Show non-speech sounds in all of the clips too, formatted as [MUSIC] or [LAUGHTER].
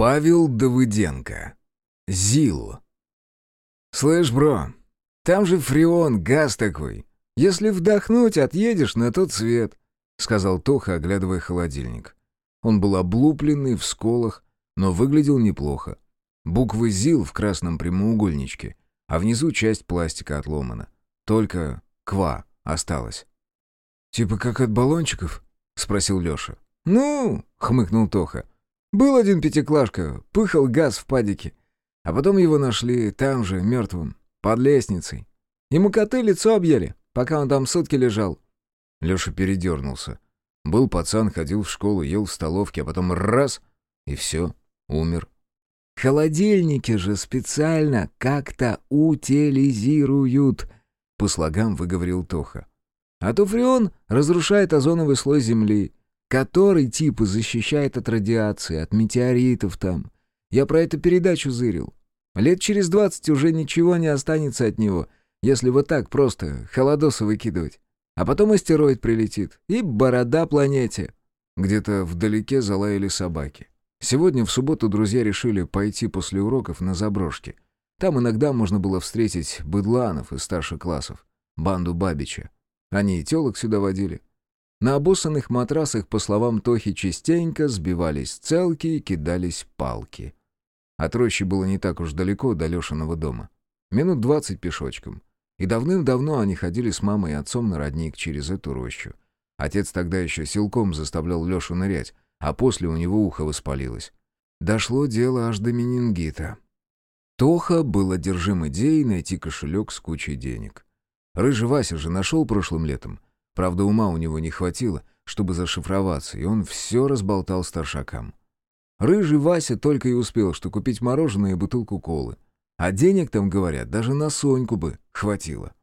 Павел Давыденко. ЗИЛ. «Слышь, бро, там же фреон, газ такой. Если вдохнуть, отъедешь на тот свет», — сказал Тоха, оглядывая холодильник. Он был облупленный, в сколах, но выглядел неплохо. Буквы ЗИЛ в красном прямоугольничке, а внизу часть пластика отломана. Только «КВА» осталось. «Типа как от баллончиков?» — спросил Леша. «Ну», — хмыкнул Тоха, — «был один пятиклашка, пыхал газ в падике. А потом его нашли там же, мертвым, под лестницей. Ему коты лицо объели, пока он там сутки лежал». Леша передернулся. Был пацан, ходил в школу, ел в столовке, а потом раз — и все, умер. «Холодильники же специально как-то утилизируют», — по слогам выговорил Тоха. «А то фреон разрушает озоновый слой Земли, который типа защищает от радиации, от метеоритов там. Я про эту передачу зырил. Лет через двадцать уже ничего не останется от него, если вот так просто холодосы выкидывать. А потом астероид прилетит, и борода планете». Где-то вдалеке залаяли собаки. Сегодня, в субботу, друзья решили пойти после уроков на заброшки. Там иногда можно было встретить быдланов из старших классов, банду Бабича. Они и телок сюда водили. На обоссанных матрасах, по словам Тохи, частенько сбивались целки и кидались палки. От рощи было не так уж далеко до Лешиного дома. Минут двадцать пешочком. И давным-давно они ходили с мамой и отцом на родник через эту рощу. Отец тогда еще силком заставлял Лешу нырять, а после у него ухо воспалилось. Дошло дело аж до менингита. Тоха был одержим идеей найти кошелек с кучей денег. Рыжий Вася же нашел прошлым летом. Правда, ума у него не хватило, чтобы зашифроваться, и он все разболтал старшакам. Рыжий Вася только и успел, что купить мороженое и бутылку колы. А денег там, говорят, даже на Соньку бы хватило.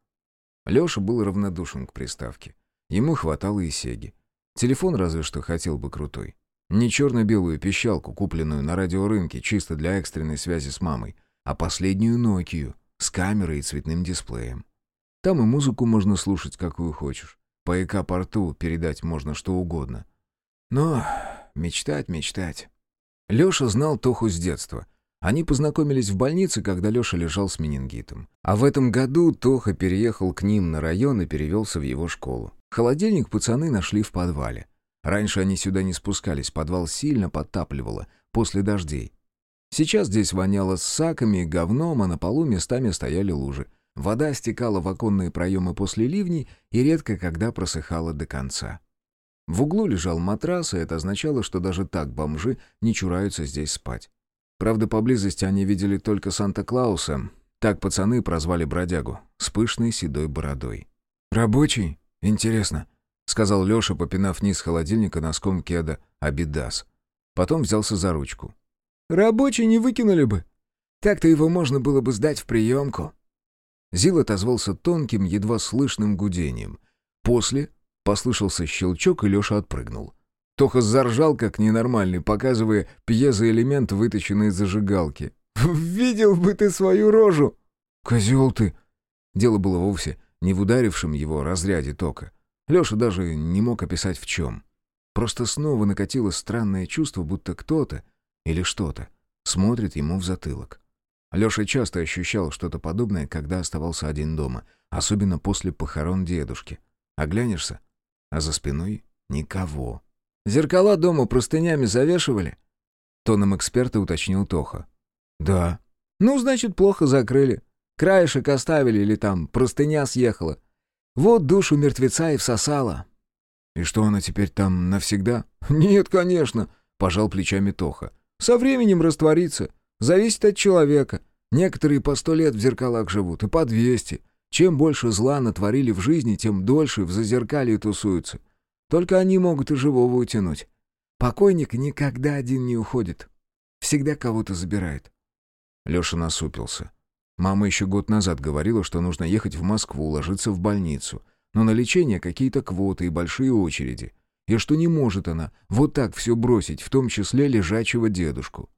Леша был равнодушен к приставке. Ему хватало и Сеги. Телефон разве что хотел бы крутой. Не черно-белую пищалку, купленную на радиорынке чисто для экстренной связи с мамой, а последнюю Nokia с камерой и цветным дисплеем. Там и музыку можно слушать, какую хочешь. По ЭК-порту передать можно что угодно. Но мечтать, мечтать. Леша знал Тоху с детства. Они познакомились в больнице, когда Леша лежал с менингитом. А в этом году Тоха переехал к ним на район и перевелся в его школу. Холодильник пацаны нашли в подвале. Раньше они сюда не спускались, подвал сильно подтапливало после дождей. Сейчас здесь воняло с саками и говном, а на полу местами стояли лужи. Вода стекала в оконные проемы после ливней и редко когда просыхала до конца. В углу лежал матрас, и это означало, что даже так бомжи не чураются здесь спать. Правда, поблизости они видели только Санта-Клауса. Так пацаны прозвали бродягу, с пышной седой бородой. «Рабочий? Интересно», — сказал Леша, попинав низ холодильника носком кеда «Абидас». Потом взялся за ручку. «Рабочий не выкинули бы. Так-то его можно было бы сдать в приемку». Зил отозвался тонким, едва слышным гудением. После послышался щелчок, и Леша отпрыгнул. Тоха заржал, как ненормальный, показывая пьезоэлемент, вытащенный из зажигалки. «Видел бы ты свою рожу!» «Козел ты!» Дело было вовсе не в ударившем его разряде тока. Леша даже не мог описать в чем. Просто снова накатило странное чувство, будто кто-то или что-то смотрит ему в затылок. Леша часто ощущал что-то подобное, когда оставался один дома, особенно после похорон дедушки. Оглянешься, а за спиной никого. «Зеркала дома простынями завешивали?» Тоном эксперта уточнил Тоха. «Да». «Ну, значит, плохо закрыли. Краешек оставили или там простыня съехала. Вот душу мертвеца и всосала. «И что она теперь там навсегда?» «Нет, конечно», — пожал плечами Тоха. «Со временем растворится. Зависит от человека. Некоторые по сто лет в зеркалах живут, и по двести. Чем больше зла натворили в жизни, тем дольше в зазеркалье тусуются. Только они могут и живого утянуть. Покойник никогда один не уходит. Всегда кого-то забирает». Леша насупился. Мама еще год назад говорила, что нужно ехать в Москву, ложиться в больницу. Но на лечение какие-то квоты и большие очереди. И что не может она вот так все бросить, в том числе лежачего дедушку.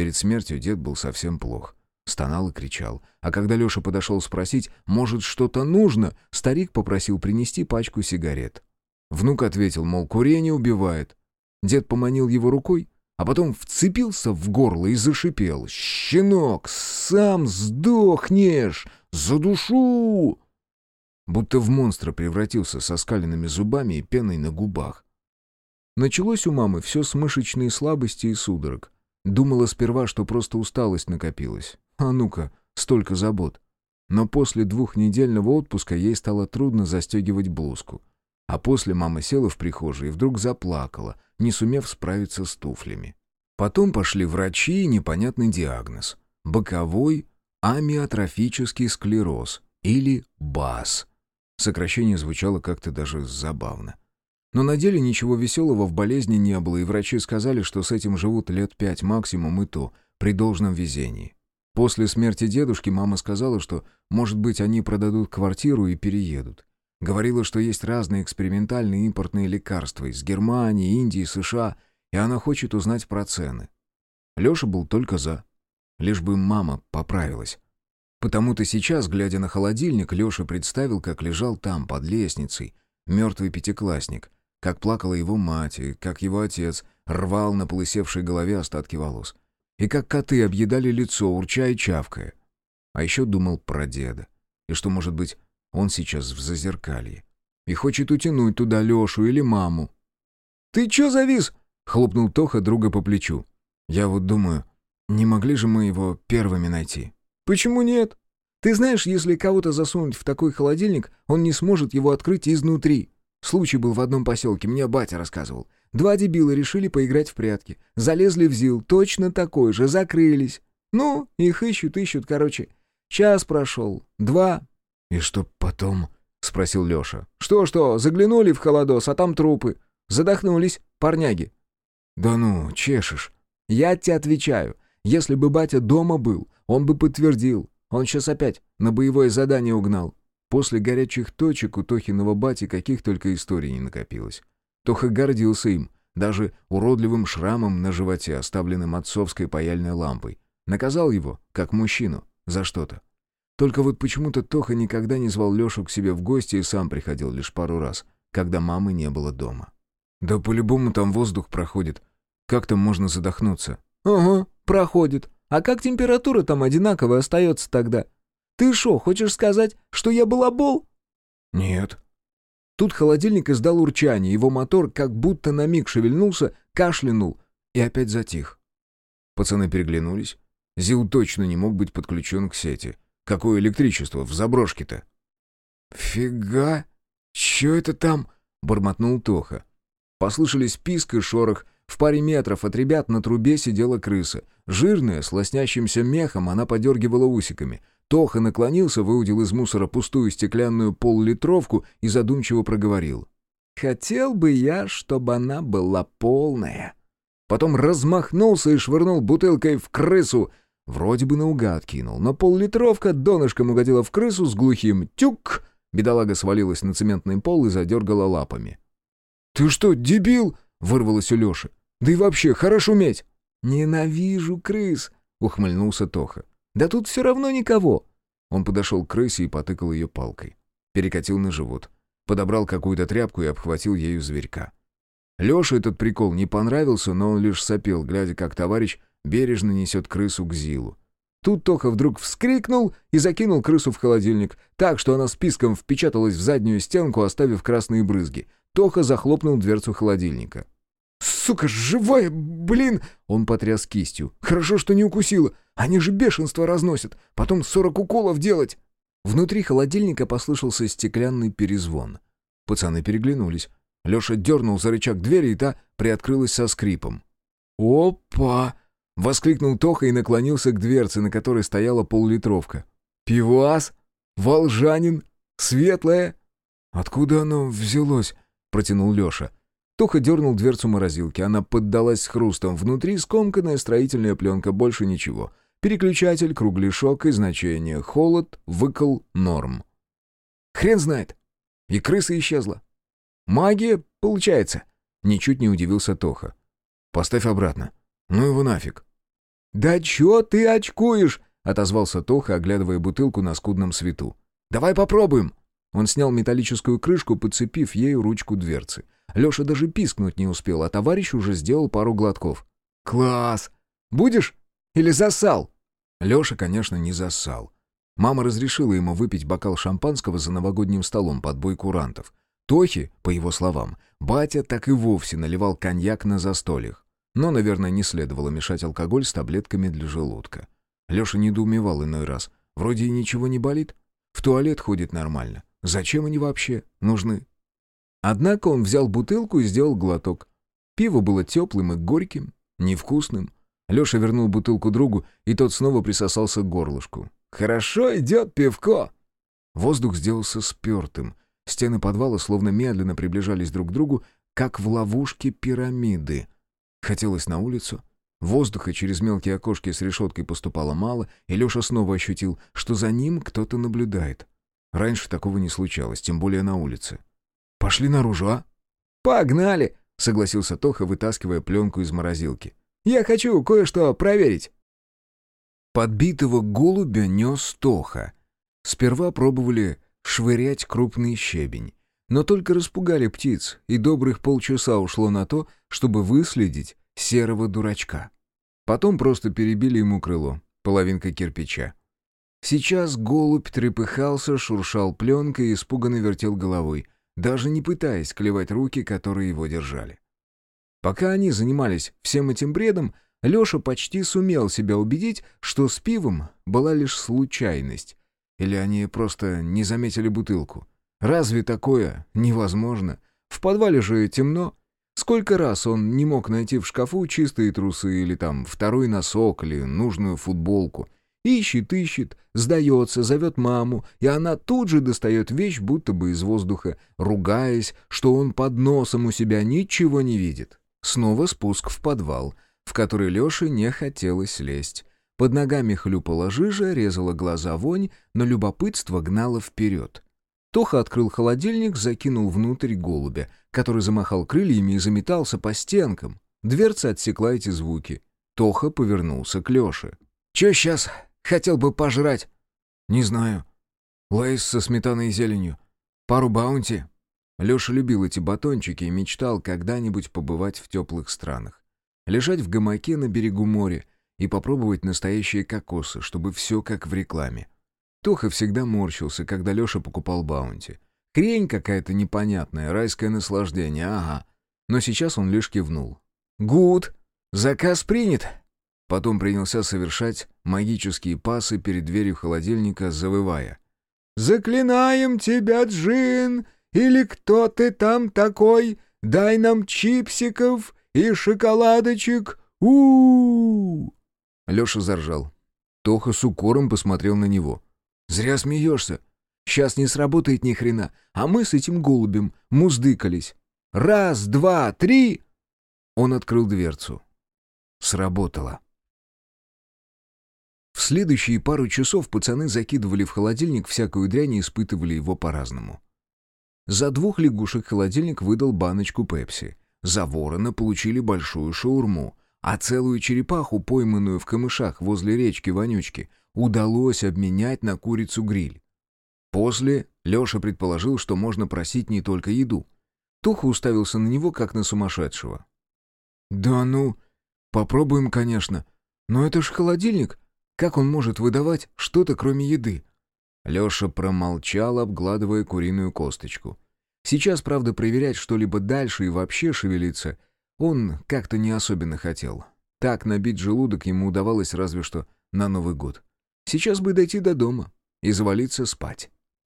Перед смертью дед был совсем плох. Стонал и кричал. А когда Леша подошел спросить, может, что-то нужно, старик попросил принести пачку сигарет. Внук ответил, мол, курение убивает. Дед поманил его рукой, а потом вцепился в горло и зашипел. «Щенок, сам сдохнешь! За душу!» Будто в монстра превратился со скаленными зубами и пеной на губах. Началось у мамы все с мышечной слабости и судорог. Думала сперва, что просто усталость накопилась. А ну-ка, столько забот. Но после двухнедельного отпуска ей стало трудно застегивать блузку. А после мама села в прихожей и вдруг заплакала, не сумев справиться с туфлями. Потом пошли врачи и непонятный диагноз. Боковой амиотрофический склероз или БАС. Сокращение звучало как-то даже забавно. Но на деле ничего веселого в болезни не было, и врачи сказали, что с этим живут лет пять максимум и то, при должном везении. После смерти дедушки мама сказала, что, может быть, они продадут квартиру и переедут. Говорила, что есть разные экспериментальные импортные лекарства из Германии, Индии, США, и она хочет узнать про цены. Леша был только за. Лишь бы мама поправилась. Потому-то сейчас, глядя на холодильник, Леша представил, как лежал там, под лестницей, мертвый пятиклассник, как плакала его мать, и как его отец рвал на полысевшей голове остатки волос. И как коты объедали лицо, урча и чавкая. А еще думал про деда. И что, может быть, он сейчас в зазеркалье. И хочет утянуть туда Лешу или маму. «Ты чё завис?» — хлопнул Тоха друга по плечу. «Я вот думаю, не могли же мы его первыми найти?» «Почему нет? Ты знаешь, если кого-то засунуть в такой холодильник, он не сможет его открыть изнутри. Случай был в одном поселке, мне батя рассказывал. Два дебила решили поиграть в прятки. Залезли в ЗИЛ, точно такой же, закрылись. Ну, их ищут, ищут, короче. Час прошел, два. «И что потом?» — спросил Леша. «Что-что, заглянули в холодос, а там трупы. Задохнулись, парняги». «Да ну, чешешь». «Я тебе отвечаю. Если бы батя дома был, он бы подтвердил. Он сейчас опять на боевое задание угнал. После горячих точек у Тохиного бати каких только историй не накопилось. Тоха гордился им, даже уродливым шрамом на животе, оставленным отцовской паяльной лампой. Наказал его, как мужчину, за что-то. Только вот почему-то Тоха никогда не звал Лешу к себе в гости и сам приходил лишь пару раз, когда мамы не было дома. «Да по-любому там воздух проходит. Как там можно задохнуться?» «Ага, проходит. А как температура там одинаковая остается тогда? Ты шо, хочешь сказать, что я балабол?» «Нет». Тут холодильник издал урчание, его мотор как будто на миг шевельнулся, кашлянул и опять затих. Пацаны переглянулись. Зил точно не мог быть подключен к сети. Какое электричество в заброшке-то? «Фига! Чё это там?» — бормотнул Тоха. Послышались писк и шорох. В паре метров от ребят на трубе сидела крыса. Жирная, с лоснящимся мехом, она подергивала усиками. Тоха наклонился, выудил из мусора пустую стеклянную поллитровку и задумчиво проговорил. «Хотел бы я, чтобы она была полная». Потом размахнулся и швырнул бутылкой в крысу. Вроде бы наугад кинул, но поллитровка донышком угодила в крысу с глухим «тюк». Бедолага свалилась на цементный пол и задергала лапами. «Ты что, дебил?» — вырвалось у Леши. «Да и вообще, хорош уметь!» «Ненавижу крыс!» — ухмыльнулся Тоха. Да тут все равно никого. Он подошел к крысе и потыкал ее палкой. Перекатил на живот. Подобрал какую-то тряпку и обхватил ею зверька. Леше этот прикол не понравился, но он лишь сопел, глядя, как товарищ бережно несет крысу к Зилу. Тут Тоха вдруг вскрикнул и закинул крысу в холодильник, так что она списком впечаталась в заднюю стенку, оставив красные брызги. Тоха захлопнул дверцу холодильника. «Сука, живая, блин!» Он потряс кистью. «Хорошо, что не укусила. Они же бешенство разносят. Потом сорок уколов делать!» Внутри холодильника послышался стеклянный перезвон. Пацаны переглянулись. Леша дернул за рычаг двери, и та приоткрылась со скрипом. «Опа!» — воскликнул Тоха и наклонился к дверце, на которой стояла поллитровка. «Пивас? Волжанин? Светлое?» «Откуда оно взялось?» — протянул Леша. Тоха дернул дверцу морозилки. Она поддалась с хрустом. Внутри скомканная строительная пленка, больше ничего. Переключатель, кругляшок и значение. Холод, выкол, норм. Хрен знает. И крыса исчезла. Магия, получается. Ничуть не удивился Тоха. Поставь обратно. Ну его нафиг. «Да чё ты очкуешь?» — отозвался Тоха, оглядывая бутылку на скудном свету. «Давай попробуем!» Он снял металлическую крышку, подцепив ею ручку дверцы. Леша даже пискнуть не успел, а товарищ уже сделал пару глотков. Класс! Будешь? Или засал?» Леша, конечно, не засал. Мама разрешила ему выпить бокал шампанского за новогодним столом под бой курантов. Тохи, по его словам, батя так и вовсе наливал коньяк на застольях. Но, наверное, не следовало мешать алкоголь с таблетками для желудка. Леша недоумевал иной раз. Вроде и ничего не болит. В туалет ходит нормально. Зачем они вообще нужны? Однако он взял бутылку и сделал глоток. Пиво было теплым и горьким, невкусным. Леша вернул бутылку другу, и тот снова присосался к горлышку. «Хорошо идет пивко!» Воздух сделался спертым. Стены подвала словно медленно приближались друг к другу, как в ловушке пирамиды. Хотелось на улицу. Воздуха через мелкие окошки с решеткой поступало мало, и Леша снова ощутил, что за ним кто-то наблюдает. Раньше такого не случалось, тем более на улице. «Пошли наружу, а?» «Погнали!» — согласился Тоха, вытаскивая пленку из морозилки. «Я хочу кое-что проверить». Подбитого голубя нес Тоха. Сперва пробовали швырять крупный щебень, но только распугали птиц, и добрых полчаса ушло на то, чтобы выследить серого дурачка. Потом просто перебили ему крыло, половинка кирпича. Сейчас голубь трепыхался, шуршал пленкой и испуганно вертел головой, даже не пытаясь клевать руки, которые его держали. Пока они занимались всем этим бредом, Леша почти сумел себя убедить, что с пивом была лишь случайность. Или они просто не заметили бутылку. Разве такое невозможно? В подвале же темно. Сколько раз он не мог найти в шкафу чистые трусы или там второй носок или нужную футболку — Ищет, ищет, сдается, зовет маму, и она тут же достает вещь, будто бы из воздуха, ругаясь, что он под носом у себя ничего не видит. Снова спуск в подвал, в который Леше не хотелось лезть. Под ногами хлюпала жижа, резала глаза вонь, но любопытство гнало вперед. Тоха открыл холодильник, закинул внутрь голубя, который замахал крыльями и заметался по стенкам. Дверца отсекла эти звуки. Тоха повернулся к Леше. «Че сейчас?» Хотел бы пожрать». «Не знаю. Lay's со сметаной и зеленью. Пару баунти». Леша любил эти батончики и мечтал когда-нибудь побывать в теплых странах. Лежать в гамаке на берегу моря и попробовать настоящие кокосы, чтобы все как в рекламе. Тоха всегда морщился, когда Леша покупал баунти. Крень какая-то непонятная, райское наслаждение, ага. Но сейчас он лишь кивнул. «Гуд! Заказ принят!» Потом принялся совершать магические пасы перед дверью холодильника, завывая. «Заклинаем тебя, Джин! Или кто ты там такой? Дай нам чипсиков и шоколадочек! у у, -у Леша заржал. Тоха с укором посмотрел на него. «Зря смеешься. Сейчас не сработает ни хрена, а мы с этим голубем муздыкались. Раз, два, три...» Он открыл дверцу. Сработало. В следующие пару часов пацаны закидывали в холодильник всякую дрянь и испытывали его по-разному. За двух лягушек холодильник выдал баночку пепси. За ворона получили большую шаурму, а целую черепаху, пойманную в камышах возле речки Вонючки, удалось обменять на курицу-гриль. После Леша предположил, что можно просить не только еду. Тоха уставился на него, как на сумасшедшего. «Да ну, попробуем, конечно. Но это ж холодильник. Как он может выдавать что-то, кроме еды? Леша промолчал, обгладывая куриную косточку. Сейчас, правда, проверять что-либо дальше и вообще шевелиться он как-то не особенно хотел. Так набить желудок ему удавалось разве что на Новый год. Сейчас бы дойти до дома и завалиться спать.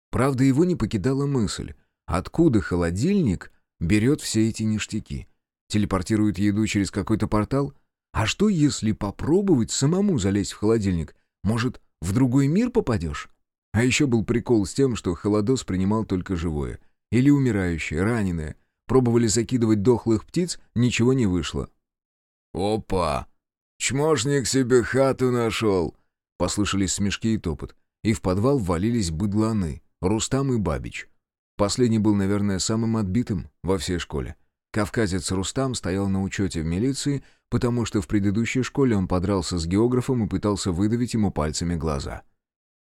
Правда, его не покидала мысль, откуда холодильник берет все эти ништяки. Телепортирует еду через какой-то портал — а что, если попробовать самому залезть в холодильник? Может, в другой мир попадешь? А еще был прикол с тем, что холодос принимал только живое. Или умирающее, раненое. Пробовали закидывать дохлых птиц, ничего не вышло. «Опа! Чмошник себе хату нашел!» Послышались смешки и топот. И в подвал ввалились быдланы, Рустам и Бабич. Последний был, наверное, самым отбитым во всей школе. Кавказец Рустам стоял на учете в милиции, потому что в предыдущей школе он подрался с географом и пытался выдавить ему пальцами глаза.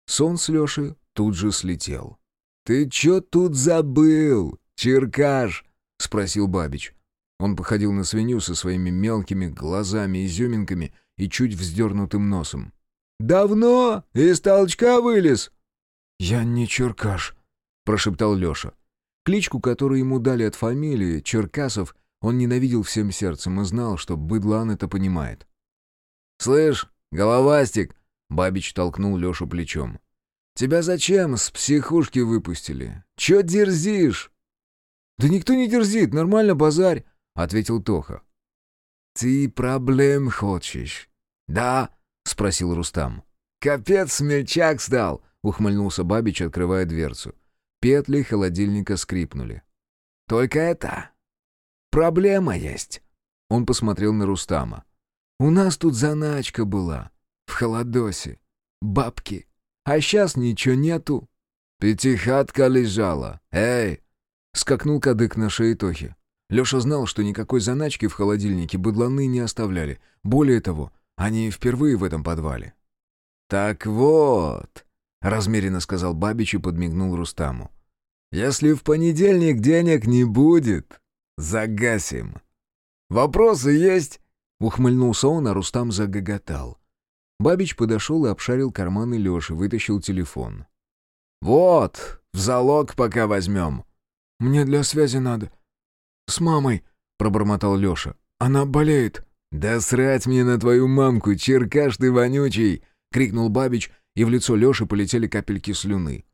Сон с Леши тут же слетел. «Ты чё тут забыл, Черкаш?» — спросил Бабич. Он походил на свинью со своими мелкими глазами-изюминками и чуть вздернутым носом. «Давно из толчка вылез?» «Я не Черкаш», — прошептал Леша. Кличку, которую ему дали от фамилии, Черкасов, он ненавидел всем сердцем и знал, что быдлан это понимает. «Слышь, головастик!» — Бабич толкнул Лешу плечом. «Тебя зачем с психушки выпустили? Чё дерзишь?» «Да никто не дерзит, нормально базарь», — ответил Тоха. «Ты проблем хочешь?» «Да?» — спросил Рустам. «Капец, смельчак стал!» — ухмыльнулся Бабич, открывая дверцу. Петли холодильника скрипнули. «Только это... проблема есть!» Он посмотрел на Рустама. «У нас тут заначка была. В холодосе. Бабки. А сейчас ничего нету». «Пятихатка лежала. Эй!» Скакнул кадык на шее Тохи. Леша знал, что никакой заначки в холодильнике быдланы не оставляли. Более того, они впервые в этом подвале. «Так вот», — размеренно сказал Бабич и подмигнул Рустаму. «Если в понедельник денег не будет, загасим». «Вопросы есть?» — ухмыльнулся он, а Рустам загоготал. Бабич подошел и обшарил карманы Леши, вытащил телефон. «Вот, в залог пока возьмем». «Мне для связи надо. С мамой», — пробормотал Леша. «Она болеет». «Да срать мне на твою мамку, черкаш ты вонючий!» — крикнул Бабич, и в лицо Леши полетели капельки слюны.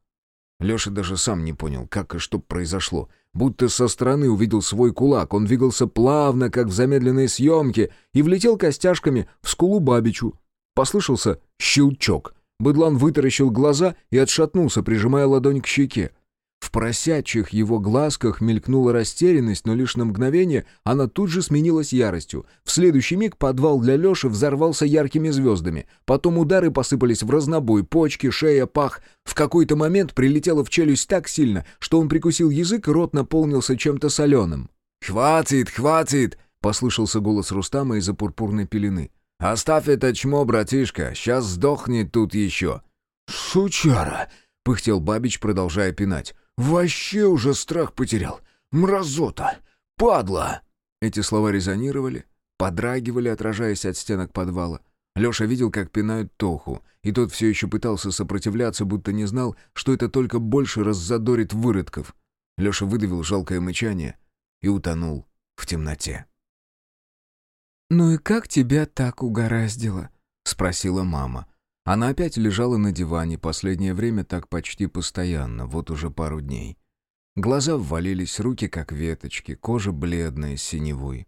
Леша даже сам не понял, как и что произошло. Будто со стороны увидел свой кулак. Он двигался плавно, как в замедленной съемке, и влетел костяшками в скулу Бабичу. Послышался щелчок. Быдлан вытаращил глаза и отшатнулся, прижимая ладонь к щеке. В поросячьих его глазках мелькнула растерянность, но лишь на мгновение она тут же сменилась яростью. В следующий миг подвал для Леши взорвался яркими звездами. Потом удары посыпались в разнобой, почки, шея, пах. В какой-то момент прилетело в челюсть так сильно, что он прикусил язык, и рот наполнился чем-то соленым. «Хватит, хватит!» — послышался голос Рустама из-за пурпурной пелены. «Оставь это чмо, братишка, сейчас сдохнет тут еще». «Сучара!» — пыхтел Бабич, продолжая пинать. Вообще уже страх потерял. Мразота! Падла!» Эти слова резонировали, подрагивали, отражаясь от стенок подвала. Леша видел, как пинают Тоху, и тот все еще пытался сопротивляться, будто не знал, что это только больше раззадорит выродков. Леша выдавил жалкое мычание и утонул в темноте. «Ну и как тебя так угораздило?» — спросила мама. Она опять лежала на диване, последнее время так почти постоянно, вот уже пару дней. Глаза ввалились, руки как веточки, кожа бледная, синевой.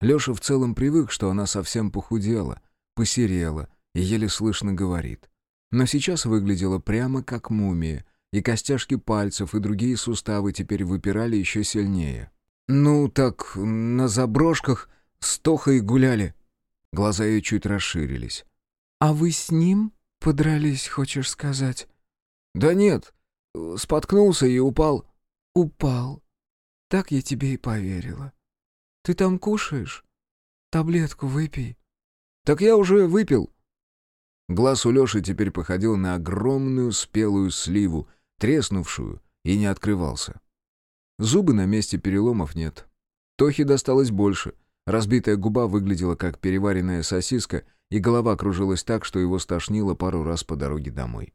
Леша в целом привык, что она совсем похудела, посерела и еле слышно говорит. Но сейчас выглядела прямо как мумия, и костяшки пальцев и другие суставы теперь выпирали еще сильнее. «Ну, так на заброшках с Тохой гуляли». Глаза ее чуть расширились. «А вы с ним?» «Подрались, хочешь сказать?» «Да нет, споткнулся и упал». «Упал. Так я тебе и поверила. Ты там кушаешь? Таблетку выпей». «Так я уже выпил». Глаз у Леши теперь походил на огромную спелую сливу, треснувшую, и не открывался. Зубы на месте переломов нет. Тохе досталось больше. Разбитая губа выглядела как переваренная сосиска — и голова кружилась так, что его стошнило пару раз по дороге домой.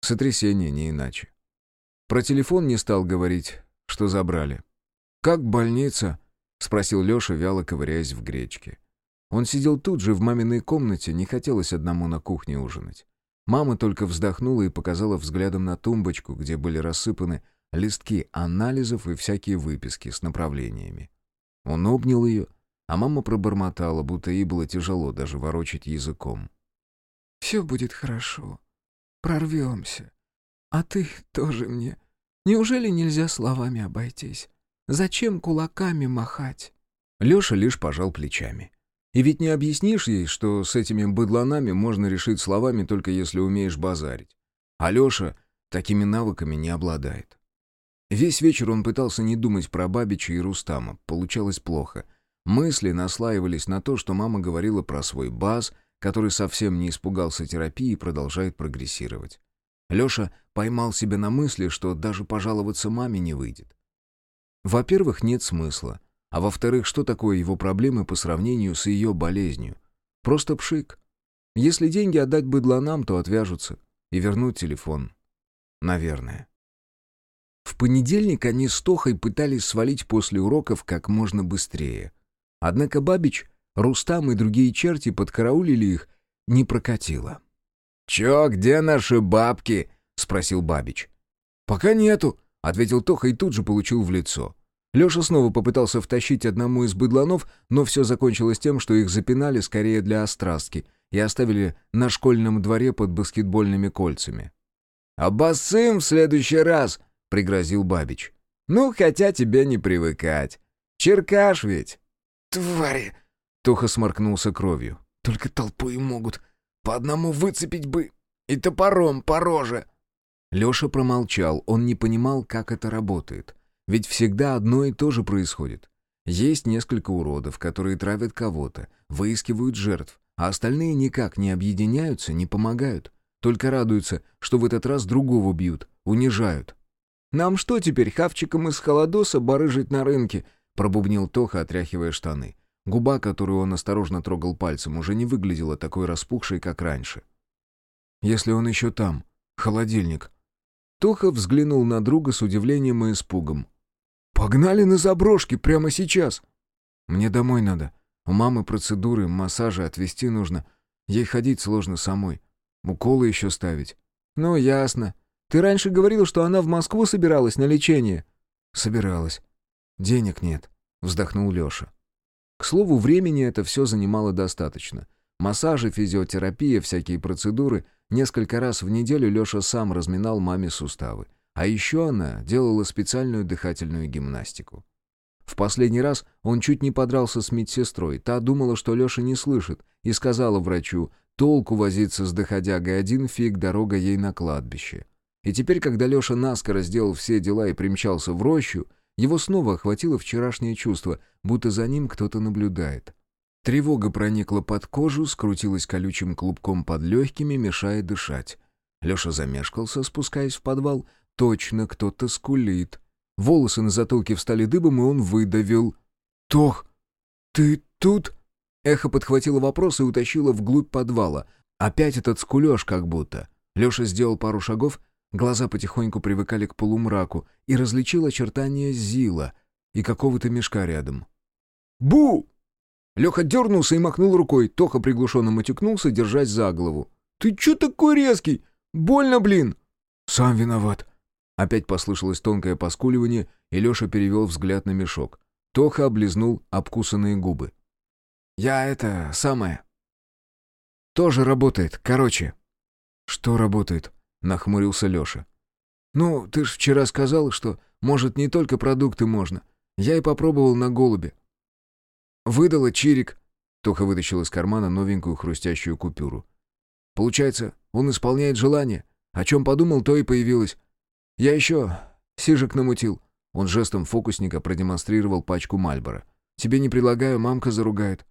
Сотрясение не иначе. Про телефон не стал говорить, что забрали. «Как больница?» — спросил Леша, вяло ковыряясь в гречке. Он сидел тут же в маминой комнате, не хотелось одному на кухне ужинать. Мама только вздохнула и показала взглядом на тумбочку, где были рассыпаны листки анализов и всякие выписки с направлениями. Он обнял ее, а мама пробормотала, будто ей было тяжело даже ворочать языком. «Все будет хорошо. Прорвемся. А ты тоже мне. Неужели нельзя словами обойтись? Зачем кулаками махать?» Леша лишь пожал плечами. И ведь не объяснишь ей, что с этими быдланами можно решить словами, только если умеешь базарить. А Леша такими навыками не обладает. Весь вечер он пытался не думать про Бабича и Рустама. Получалось плохо. Мысли наслаивались на то, что мама говорила про свой баз, который совсем не испугался терапии и продолжает прогрессировать. Леша поймал себя на мысли, что даже пожаловаться маме не выйдет. Во-первых, нет смысла. А во-вторых, что такое его проблемы по сравнению с ее болезнью? Просто пшик. Если деньги отдать быдланам, то отвяжутся и вернут телефон. Наверное. В понедельник они с Тохой пытались свалить после уроков как можно быстрее. Однако Бабич, Рустам и другие черти подкараулили их, не прокатило. «Чё, где наши бабки?» — спросил Бабич. «Пока нету», — ответил Тоха и тут же получил в лицо. Леша снова попытался втащить одному из быдланов, но все закончилось тем, что их запинали скорее для острастки и оставили на школьном дворе под баскетбольными кольцами. «Обоссым в следующий раз!» — пригрозил Бабич. «Ну, хотя тебе не привыкать. Черкаш ведь!» «Твари!» — Тоха сморкнулся кровью. «Только толпой могут. По одному выцепить бы и топором по роже!» Леша промолчал, он не понимал, как это работает. Ведь всегда одно и то же происходит. Есть несколько уродов, которые травят кого-то, выискивают жертв, а остальные никак не объединяются, не помогают. Только радуются, что в этот раз другого бьют, унижают. «Нам что теперь, хавчиком из холодоса барыжить на рынке?» — пробубнил Тоха, отряхивая штаны. Губа, которую он осторожно трогал пальцем, уже не выглядела такой распухшей, как раньше. «Если он еще там, холодильник». Тоха взглянул на друга с удивлением и испугом. «Погнали на заброшки прямо сейчас!» «Мне домой надо. У мамы процедуры, массажи отвезти нужно. Ей ходить сложно самой. Уколы еще ставить». «Ну, ясно. Ты раньше говорил, что она в Москву собиралась на лечение». «Собиралась. Денег нет», — вздохнул Леша. К слову, времени это все занимало достаточно. Массажи, физиотерапия, всякие процедуры. Несколько раз в неделю Леша сам разминал маме суставы. А еще она делала специальную дыхательную гимнастику. В последний раз он чуть не подрался с медсестрой. Та думала, что Леша не слышит, и сказала врачу, толку возиться с доходягой один фиг, дорога ей на кладбище. И теперь, когда Леша наскоро сделал все дела и примчался в рощу, его снова охватило вчерашнее чувство, будто за ним кто-то наблюдает. Тревога проникла под кожу, скрутилась колючим клубком под легкими, мешая дышать. Леша замешкался, спускаясь в подвал, Точно кто-то скулит. Волосы на затылке встали дыбом, и он выдавил. «Тох, ты тут?» Эхо подхватило вопрос и утащило вглубь подвала. Опять этот скулеж как будто. Леша сделал пару шагов, глаза потихоньку привыкали к полумраку и различил очертания Зила и какого-то мешка рядом. «Бу!» Леха дернулся и махнул рукой. Тоха приглушенно матюкнулся, держась за голову. «Ты чё такой резкий? Больно, блин!» «Сам виноват», Опять послышалось тонкое поскуливание, и Леша перевел взгляд на мешок. Тоха облизнул обкусанные губы. «Я это... самое...» «Тоже работает, короче». «Что работает?» — нахмурился Леша. «Ну, ты ж вчера сказал, что, может, не только продукты можно. Я и попробовал на голубе». «Выдала чирик». Тоха вытащил из кармана новенькую хрустящую купюру. «Получается, он исполняет желание. О чем подумал, то и появилось. «Я еще сижик намутил». Он жестом фокусника продемонстрировал пачку Мальбора. «Тебе не предлагаю, мамка заругает».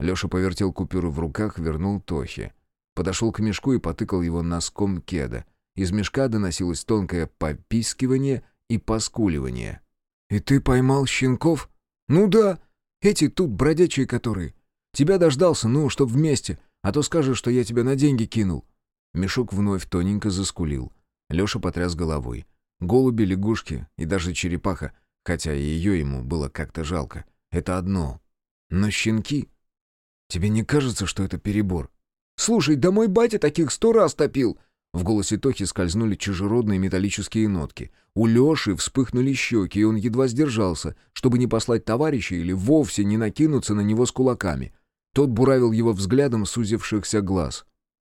Леша повертел купюру в руках, вернул Тохе. Подошел к мешку и потыкал его носком кеда. Из мешка доносилось тонкое попискивание и поскуливание. «И ты поймал щенков?» «Ну да, эти тут бродячие которые. Тебя дождался, ну, чтоб вместе, а то скажешь, что я тебя на деньги кинул». Мешок вновь тоненько заскулил. Леша потряс головой. Голуби, лягушки и даже черепаха, хотя и ее ему было как-то жалко. Это одно. Но щенки... Тебе не кажется, что это перебор? «Слушай, да мой батя таких сто раз топил!» В голосе Тохи скользнули чужеродные металлические нотки. У Леши вспыхнули щеки, и он едва сдержался, чтобы не послать товарища или вовсе не накинуться на него с кулаками. Тот буравил его взглядом сузившихся глаз.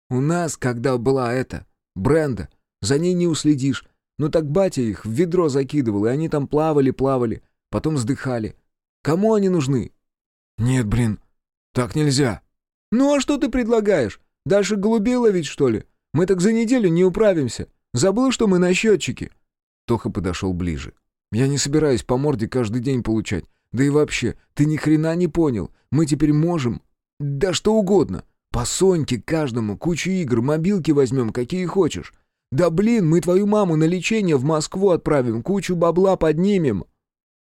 «У нас, когда была эта, Бренда, за ней не уследишь. Ну так батя их в ведро закидывал, и они там плавали-плавали, потом вздыхали. Кому они нужны?» «Нет, блин, так нельзя». «Ну а что ты предлагаешь? Дальше голубей ловить, что ли? Мы так за неделю не управимся. Забыл, что мы на счетчике?» Тоха подошел ближе. «Я не собираюсь по морде каждый день получать. Да и вообще, ты ни хрена не понял. Мы теперь можем... Да что угодно. По Соньке каждому, кучу игр, мобилки возьмем, какие хочешь. «Да блин, мы твою маму на лечение в Москву отправим, кучу бабла поднимем».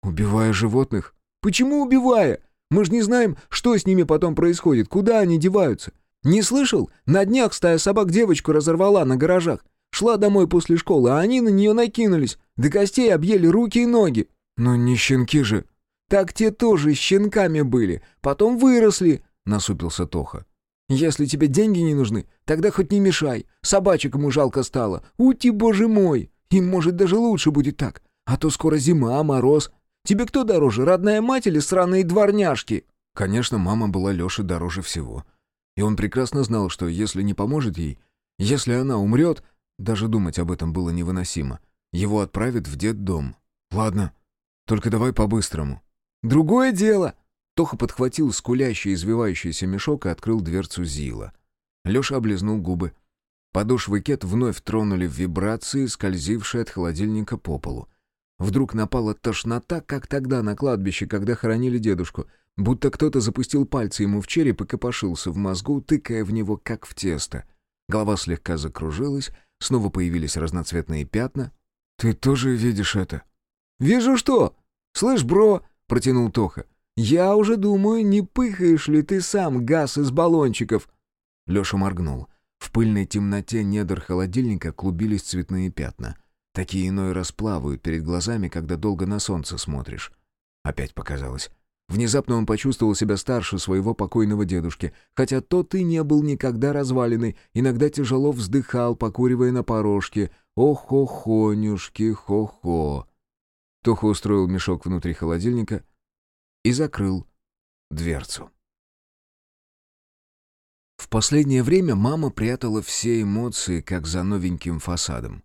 «Убивая животных? Почему убивая? Мы же не знаем, что с ними потом происходит, куда они деваются. Не слышал? На днях стая собак девочку разорвала на гаражах. Шла домой после школы, а они на нее накинулись. До костей объели руки и ноги. Но не щенки же. Так те тоже щенками были, потом выросли, насупился Тоха. Если тебе деньги не нужны, тогда хоть не мешай. Собачек ему жалко стало. Ути, боже мой! Им, может, даже лучше будет так. А то скоро зима, мороз. Тебе кто дороже, родная мать или сраные дворняжки?» Конечно, мама была Лёше дороже всего. И он прекрасно знал, что если не поможет ей, если она умрет, даже думать об этом было невыносимо, его отправят в детдом. «Ладно, только давай по-быстрому». «Другое дело!» Тоха подхватил скулящий извивающийся мешок и открыл дверцу Зила. Леша облизнул губы. Подошвы кет вновь тронули вибрации, скользившие от холодильника по полу. Вдруг напала тошнота, как тогда на кладбище, когда хоронили дедушку, будто кто-то запустил пальцы ему в череп и копошился в мозгу, тыкая в него, как в тесто. Голова слегка закружилась, снова появились разноцветные пятна. «Ты тоже видишь это?» «Вижу что? Слышь, бро!» — протянул Тоха. «Я уже думаю, не пыхаешь ли ты сам газ из баллончиков?» Леша моргнул. В пыльной темноте недр холодильника клубились цветные пятна. Такие иной раз плавают перед глазами, когда долго на солнце смотришь. Опять показалось. Внезапно он почувствовал себя старше своего покойного дедушки, хотя тот и не был никогда разваленный, иногда тяжело вздыхал, покуривая на порожке. «Ох-хо-хонюшки, хо-хо!» Тоха устроил мешок внутри холодильника — и закрыл дверцу. В последнее время мама прятала все эмоции, как за новеньким фасадом.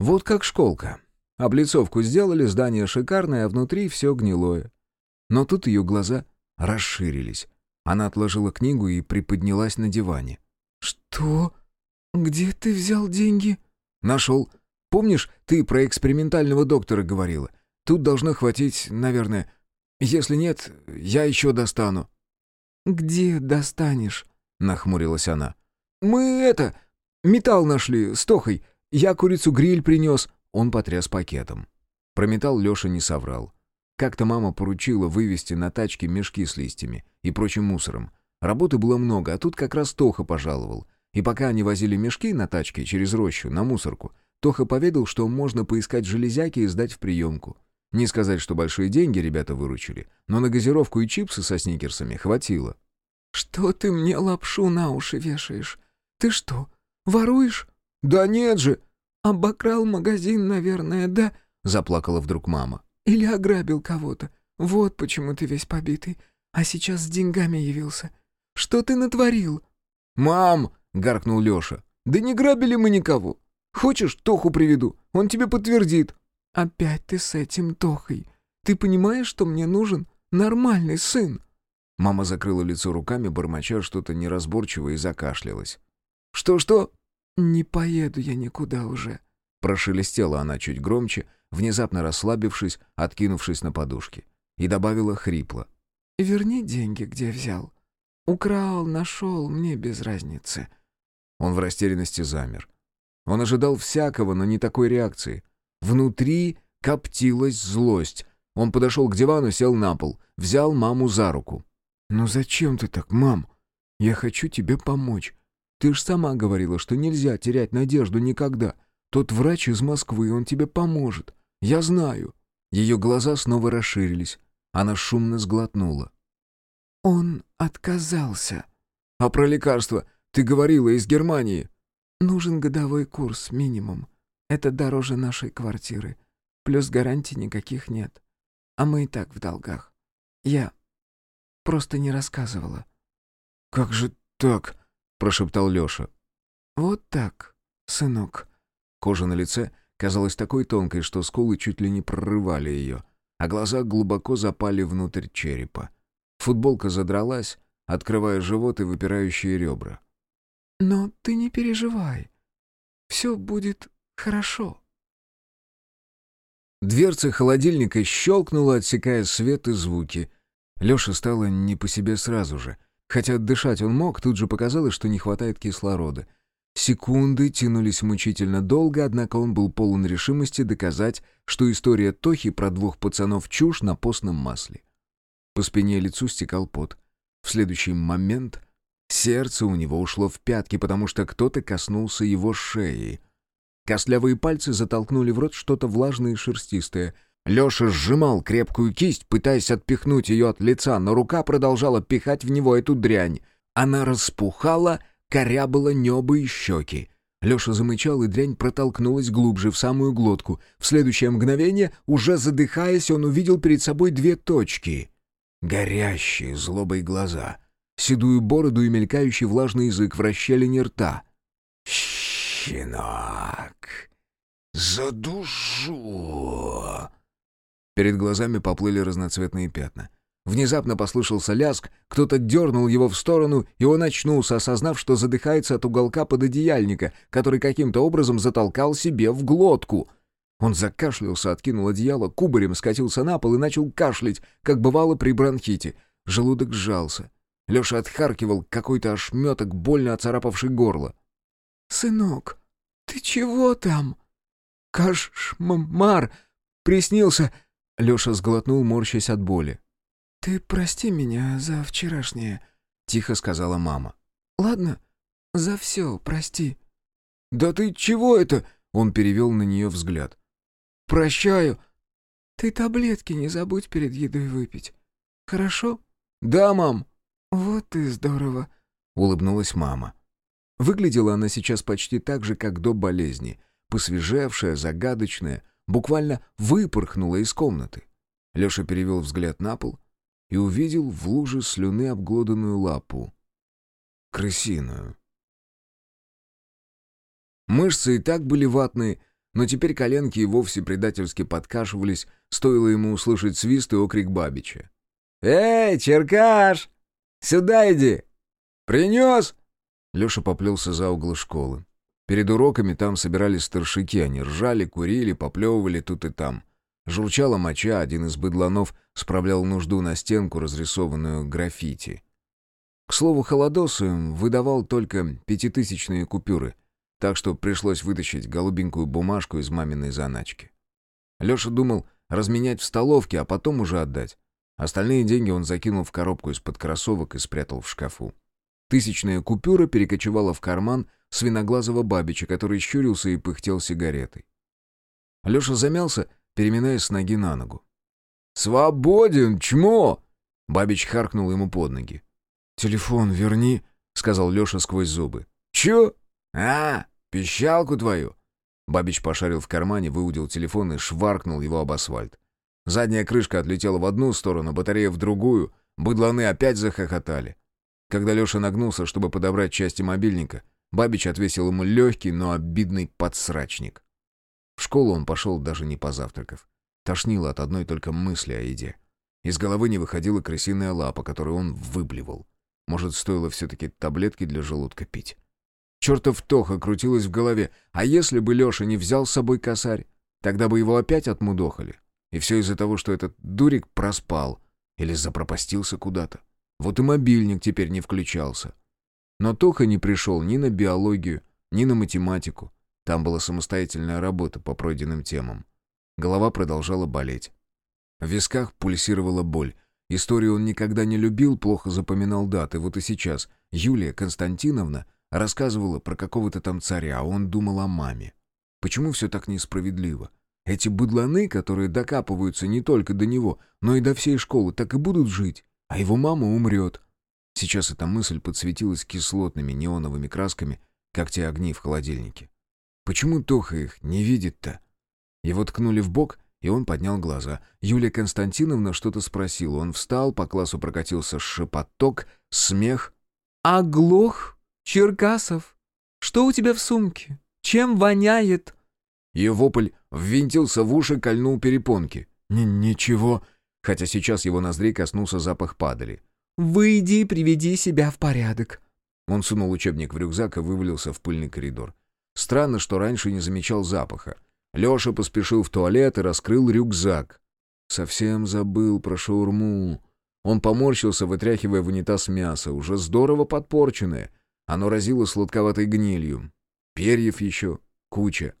Вот как школка. Облицовку сделали, здание шикарное, а внутри все гнилое. Но тут ее глаза расширились. Она отложила книгу и приподнялась на диване. «Что? Где ты взял деньги?» «Нашел. Помнишь, ты про экспериментального доктора говорила? Тут должно хватить, наверное, если нет, я еще достану». «Где достанешь?» — нахмурилась она. «Мы это... Металл нашли с Тохой. Я курицу-гриль принес». Он потряс пакетом. Про металл Леша не соврал. Как-то мама поручила вывести на тачке мешки с листьями и прочим мусором. Работы было много, а тут как раз Тоха пожаловал. И пока они возили мешки на тачке через рощу, на мусорку, Тоха поведал, что можно поискать железяки и сдать в приемку. Не сказать, что большие деньги ребята выручили, но на газировку и чипсы со сникерсами хватило. «Что ты мне лапшу на уши вешаешь? Ты что, воруешь?» «Да нет же!» «Обокрал магазин, наверное, да?» — заплакала вдруг мама. «Или ограбил кого-то. Вот почему ты весь побитый. А сейчас с деньгами явился. Что ты натворил?» «Мам!» — гаркнул Леша. «Да не грабили мы никого. Хочешь, Тоху приведу? Он тебе подтвердит». «Опять ты с этим Тохой. Ты понимаешь, что мне нужен нормальный сын?» Мама закрыла лицо руками, бормоча что-то неразборчивое и закашлялась. «Что-что?» «Не поеду я никуда уже», — прошелестела она чуть громче, внезапно расслабившись, откинувшись на подушке, и добавила хрипло. «Верни деньги, где взял. Украл, нашел, мне без разницы». Он в растерянности замер. Он ожидал всякого, но не такой реакции. Внутри коптилась злость. Он подошел к дивану, сел на пол, взял маму за руку. «Ну зачем ты так, мам? Я хочу тебе помочь. Ты ж сама говорила, что нельзя терять надежду никогда. Тот врач из Москвы, он тебе поможет. Я знаю». Ее глаза снова расширились. Она шумно сглотнула. «Он отказался». «А про лекарства? Ты говорила из Германии». «Нужен годовой курс, минимум. Это дороже нашей квартиры. Плюс гарантий никаких нет. А мы и так в долгах. Я просто не рассказывала». «Как же так?» — прошептал Леша. «Вот так, сынок». Кожа на лице казалась такой тонкой, что скулы чуть ли не прорывали ее, а глаза глубоко запали внутрь черепа. Футболка задралась, открывая живот и выпирающие ребра. «Но ты не переживай. Все будет Хорошо. Дверца холодильника щелкнула, отсекая свет и звуки. Лёше стало не по себе сразу же. Хотя дышать он мог, тут же показалось, что не хватает кислорода. Секунды тянулись мучительно долго, однако он был полон решимости доказать, что история Тохи про двух пацанов чушь на постном масле. По спине лицу стекал пот. В следующий момент сердце у него ушло в пятки, потому что кто-то коснулся его шеи. Костлявые пальцы затолкнули в рот что-то влажное и шерстистое. Леша сжимал крепкую кисть, пытаясь отпихнуть ее от лица, но рука продолжала пихать в него эту дрянь. Она распухала, корябала небо и щеки. Леша замычал, и дрянь протолкнулась глубже, в самую глотку. В следующее мгновение, уже задыхаясь, он увидел перед собой две точки. Горящие злобой глаза, седую бороду и мелькающий влажный язык в расщелине рта. «Щенок! За душу!» Перед глазами поплыли разноцветные пятна. Внезапно послышался ляск, кто-то дернул его в сторону, и он очнулся, осознав, что задыхается от уголка пододеяльника, который каким-то образом затолкал себе в глотку. Он закашлялся, откинул одеяло, кубарем скатился на пол и начал кашлять, как бывало при бронхите. Желудок сжался. Леша отхаркивал какой-то ошметок, больно оцарапавший горло. «Сынок, ты чего там?» «Кошмар! Приснился!» Леша сглотнул, морщась от боли. «Ты прости меня за вчерашнее», — тихо сказала мама. «Ладно, за все прости». «Да ты чего это?» — он перевел на нее взгляд. «Прощаю». «Ты таблетки не забудь перед едой выпить. Хорошо?» «Да, мам». «Вот и здорово», — улыбнулась мама. Выглядела она сейчас почти так же, как до болезни. Посвежевшая, загадочная, буквально выпорхнула из комнаты. Леша перевел взгляд на пол и увидел в луже слюны обглоданную лапу. Крысиную. Мышцы и так были ватные, но теперь коленки и вовсе предательски подкашивались, стоило ему услышать свист и окрик Бабича. «Эй, Черкаш! Сюда иди! Принес!» Леша поплелся за угол школы. Перед уроками там собирались старшики, они ржали, курили, поплевывали тут и там. Журчала моча, один из быдланов справлял нужду на стенку, разрисованную граффити. К слову, холодос им выдавал только пятитысячные купюры, так что пришлось вытащить голубенькую бумажку из маминой заначки. Леша думал разменять в столовке, а потом уже отдать. Остальные деньги он закинул в коробку из-под кроссовок и спрятал в шкафу. Тысячная купюра перекочевала в карман свиноглазого бабича, который щурился и пыхтел сигаретой. Леша замялся переминаясь с ноги на ногу. «Свободен, чмо!» Бабич харкнул ему под ноги. «Телефон верни», — сказал Леша сквозь зубы. «Чё? А, пищалку твою!» Бабич пошарил в кармане, выудил телефон и шваркнул его об асфальт. Задняя крышка отлетела в одну сторону, батарея в другую. Быдланы опять захохотали. Когда Леша нагнулся, чтобы подобрать части мобильника, Бабич отвесил ему легкий, но обидный подсрачник. В школу он пошел даже не позавтракав. Тошнило от одной только мысли о еде. Из головы не выходила крысиная лапа, которую он выблевал. Может, стоило все-таки таблетки для желудка пить. Чертов Тоха крутилась в голове. А если бы Леша не взял с собой косарь? Тогда бы его опять отмудохали. И все из-за того, что этот дурик проспал или запропастился куда-то. Вот и мобильник теперь не включался. Но Тоха не пришел ни на биологию, ни на математику. Там была самостоятельная работа по пройденным темам. Голова продолжала болеть. В висках пульсировала боль. Историю он никогда не любил, плохо запоминал даты. Вот и сейчас Юлия Константиновна рассказывала про какого-то там царя, а он думал о маме. Почему все так несправедливо? Эти быдланы, которые докапываются не только до него, но и до всей школы, так и будут жить, а его мама умрет. Сейчас эта мысль подсветилась кислотными неоновыми красками, как те огни в холодильнике. Почему Тоха их не видит-то? Его ткнули в бок, и он поднял глаза. Юлия Константиновна что-то спросила. Он встал, по классу прокатился шепоток, смех. «Оглох, Черкасов, что у тебя в сумке? Чем воняет?» Ее вопль ввинтился в уши, кольнул перепонки. Н «Ничего», хотя сейчас его ноздрей коснулся запах падали. «Выйди и приведи себя в порядок». Он сунул учебник в рюкзак и вывалился в пыльный коридор. Странно, что раньше не замечал запаха. Леша поспешил в туалет и раскрыл рюкзак. Совсем забыл про шаурму. Он поморщился, вытряхивая в унитаз мясо, уже здорово подпорченное. Оно разило сладковатой гнилью. Перьев еще куча.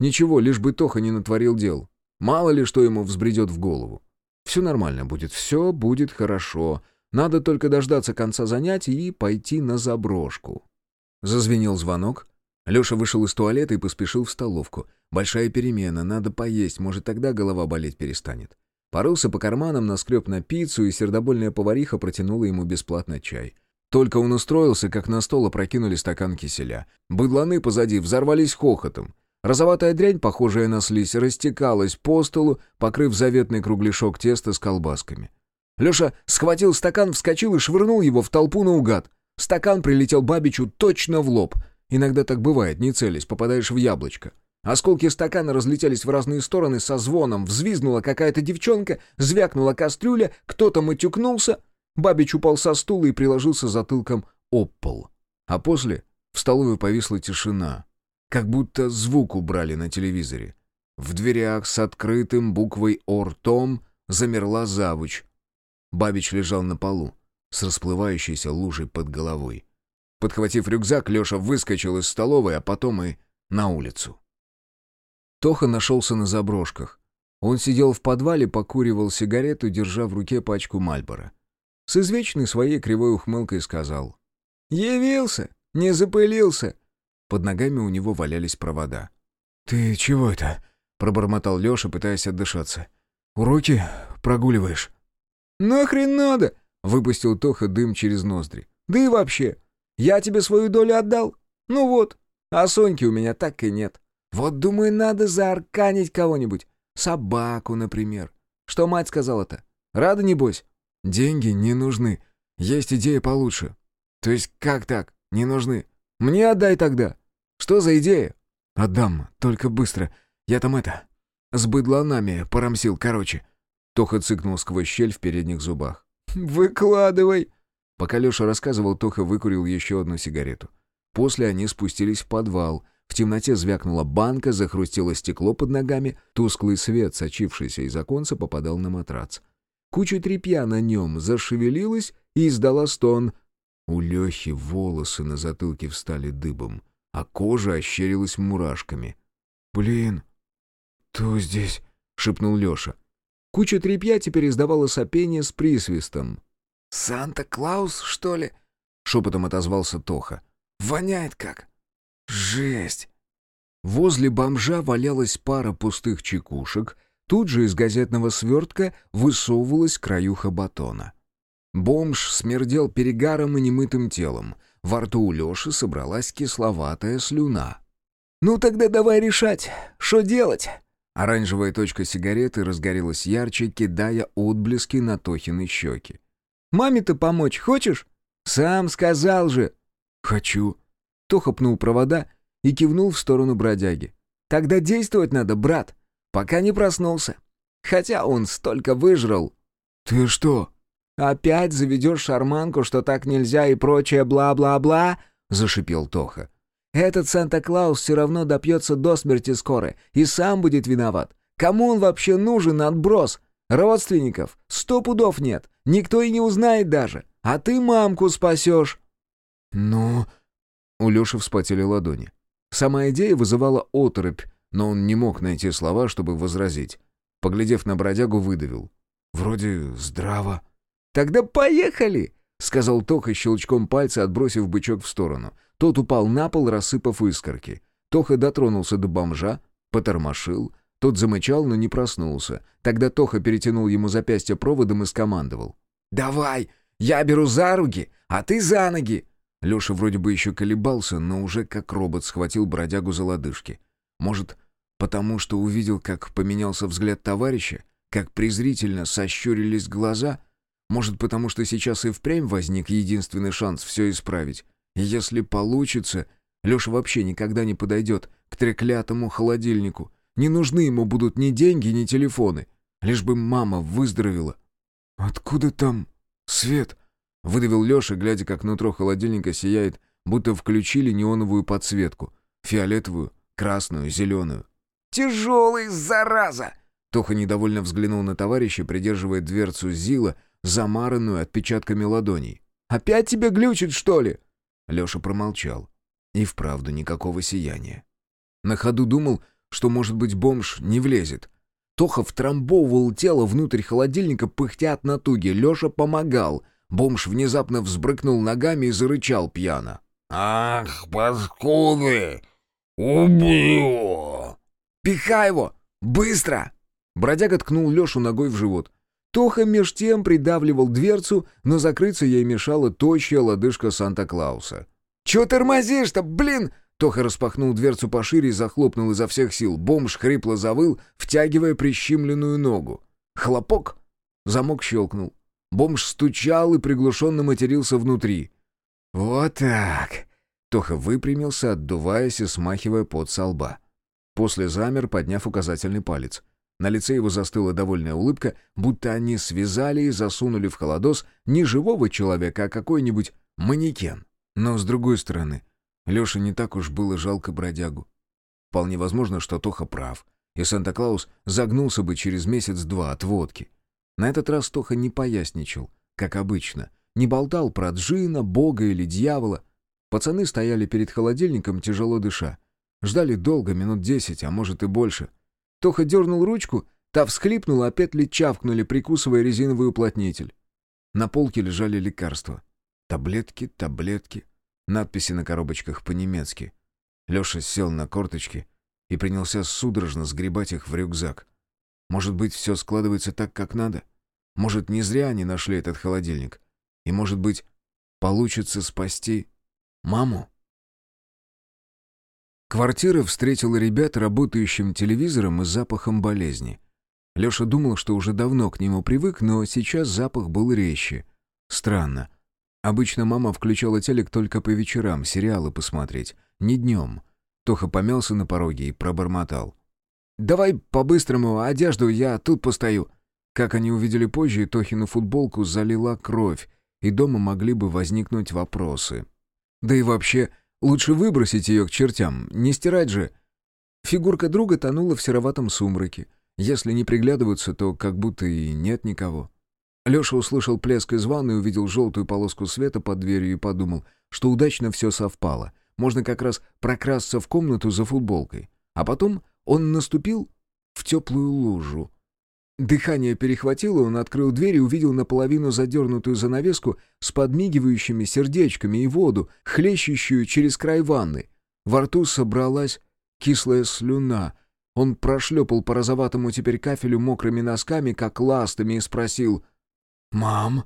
Ничего, лишь бы Тоха не натворил дел. Мало ли, что ему взбредет в голову. Все нормально будет, все будет хорошо. Надо только дождаться конца занятий и пойти на заброшку. Зазвенел звонок. Леша вышел из туалета и поспешил в столовку. Большая перемена, надо поесть, может, тогда голова болеть перестанет. Порылся по карманам, наскреб на пиццу, и сердобольная повариха протянула ему бесплатно чай. Только он устроился, как на стол опрокинули стакан киселя. Быдланы позади взорвались хохотом. Розоватая дрянь, похожая на слизь, растекалась по столу, покрыв заветный кругляшок теста с колбасками. Леша схватил стакан, вскочил и швырнул его в толпу наугад. Стакан прилетел Бабичу точно в лоб. Иногда так бывает, не целясь, попадаешь в яблочко. Осколки стакана разлетелись в разные стороны со звоном, взвизгнула какая-то девчонка, звякнула кастрюля, кто-то матюкнулся. Бабич упал со стула и приложился затылком об пол. А после в столовой повисла тишина, как будто звук убрали на телевизоре. В дверях с открытым буквой «О» ртом замерла завуч. Бабич лежал на полу, с расплывающейся лужей под головой. Подхватив рюкзак, Леша выскочил из столовой, а потом и на улицу. Тоха нашелся на заброшках. Он сидел в подвале, покуривал сигарету, держа в руке пачку Мальбора. С извечной своей кривой ухмылкой сказал. «Явился! Не запылился!» Под ногами у него валялись провода. «Ты чего это?» — пробормотал Леша, пытаясь отдышаться. «Уроки прогуливаешь?» «Нахрен надо!» — выпустил Тоха дым через ноздри. «Да и вообще, я тебе свою долю отдал? Ну вот, а Соньки у меня так и нет. Вот, думаю, надо заарканить кого-нибудь. Собаку, например. Что мать сказала-то? Рада, небось?» «Деньги не нужны. Есть идея получше». «То есть как так? Не нужны? Мне отдай тогда. Что за идея?» «Отдам, только быстро. Я там это... С быдланами порамсил, короче». Тоха цыкнул сквозь щель в передних зубах. [LAUGHS] «Выкладывай!» Пока Леша рассказывал, Тоха выкурил еще одну сигарету. После они спустились в подвал, в темноте звякнула банка, захрустело стекло под ногами, тусклый свет, сочившийся из оконца, попадал на матрац. Куча тряпья на нем зашевелилась и издала стон. У Лехи волосы на затылке встали дыбом, а кожа ощерилась мурашками. «Блин, кто здесь?» — шепнул Леша. Куча тряпья теперь издавала сопение с присвистом. «Санта-Клаус, что ли?» — шепотом отозвался Тоха. «Воняет как!» Жесть! Возле бомжа валялась пара пустых чекушек, тут же из газетного свертка высовывалась краюха батона. Бомж смердел перегаром и немытым телом. Во рту у Леши собралась кисловатая слюна. «Ну тогда давай решать, что делать?» Оранжевая точка сигареты разгорелась ярче, кидая отблески на Тохины щеки. «Маме-то помочь хочешь?» «Сам сказал же!» «Хочу», Тоха пнул провода и кивнул в сторону бродяги. «Тогда действовать надо, брат, пока не проснулся. Хотя он столько выжрал». «Ты что?» «Опять заведешь шарманку, что так нельзя и прочее бла-бла-бла?» — зашипел Тоха. «Этот Санта-Клаус все равно допьется до смерти скоро и сам будет виноват. Кому он вообще нужен, отброс? Родственников сто пудов нет, никто и не узнает даже. А ты мамку спасешь». «Ну...» У Лёши вспотели ладони. Сама идея вызывала оторопь, но он не мог найти слова, чтобы возразить. Поглядев на бродягу, выдавил. «Вроде здраво». «Тогда поехали!» — сказал Тоха щелчком пальца, отбросив бычок в сторону. Тот упал на пол, рассыпав искорки. Тоха дотронулся до бомжа, потормошил. Тот замычал, но не проснулся. Тогда Тоха перетянул ему запястье проводом и скомандовал. «Давай! Я беру за руки, а ты за ноги!» Леша вроде бы еще колебался, но уже как робот схватил бродягу за лодыжки. Может, потому что увидел, как поменялся взгляд товарища, как презрительно сощурились глаза? Может, потому что сейчас и впрямь возник единственный шанс все исправить? Если получится, Леша вообще никогда не подойдет к треклятому холодильнику. Не нужны ему будут ни деньги, ни телефоны. Лишь бы мама выздоровела. «Откуда там свет?» Выдавил Леша, глядя, как нутро холодильника сияет, будто включили неоновую подсветку. Фиолетовую, красную, зеленую. «Тяжелый, зараза!» Тоха недовольно взглянул на товарища, придерживая дверцу Зила, замаранную отпечатками ладоней. «Опять тебя глючит, что ли?» Леша промолчал. И вправду никакого сияния. На ходу думал, что, может быть, бомж не влезет. Тоха втрамбовывал тело внутрь холодильника, пыхтя от натуги. Леша помогал. Бомж внезапно взбрыкнул ногами и зарычал пьяно. «Ах, паскуды! Убью!» «Пихай его! Быстро!» Бродяга ткнул Лешу ногой в живот. Тоха меж тем придавливал дверцу, но закрыться ей мешала тощая лодыжка Санта-Клауса. «Чего тормозишь-то, блин?» Тоха распахнул дверцу пошире и захлопнул изо всех сил. Бомж хрипло завыл, втягивая прищемленную ногу. Хлопок! Замок щелкнул. Бомж стучал и приглушенно матерился внутри. «Вот так!» Тоха выпрямился, отдуваясь и смахивая пот со лба. После замер, подняв указательный палец. На лице его застыла довольная улыбка, будто они связали и засунули в холодос не живого человека, а какой-нибудь манекен. Но, с другой стороны, Леше не так уж было жалко бродягу. Вполне возможно, что Тоха прав, и Санта-Клаус загнулся бы через месяц-два от водки. На этот раз Тоха не поясничал, как обычно, не болтал про джина, бога или дьявола. Пацаны стояли перед холодильником, тяжело дыша. Ждали долго, минут десять, а может и больше. Тоха дернул ручку, та всхлипнула, а петли чавкнули, прикусывая резиновый уплотнитель. На полке лежали лекарства. Таблетки, таблетки. Надписи на коробочках по-немецки. Леша сел на корточки и принялся судорожно сгребать их в рюкзак. Может быть, все складывается так, как надо? Может, не зря они нашли этот холодильник? И, может быть, получится спасти маму? Квартира встретила ребят работающим телевизором и запахом болезни. Леша думал, что уже давно к нему привык, но сейчас запах был резче. Странно. Обычно мама включала телек только по вечерам, сериалы посмотреть, не днем. Тоха помялся на пороге и пробормотал. «Давай по-быстрому, одежду я тут постою». Как они увидели позже, Тохину футболку залила кровь, и дома могли бы возникнуть вопросы. Да и вообще, лучше выбросить ее к чертям, не стирать же. Фигурка друга тонула в сероватом сумраке. Если не приглядываться, то как будто и нет никого. Леша услышал плеск из ванны, увидел желтую полоску света под дверью и подумал, что удачно все совпало. Можно как раз прокрасться в комнату за футболкой. А потом он наступил в теплую лужу. Дыхание перехватило, он открыл дверь и увидел наполовину задернутую занавеску с подмигивающими сердечками и воду, хлещущую через край ванны. Во рту собралась кислая слюна. Он прошлепал по розоватому теперь кафелю мокрыми носками, как ластами, и спросил «Мам?»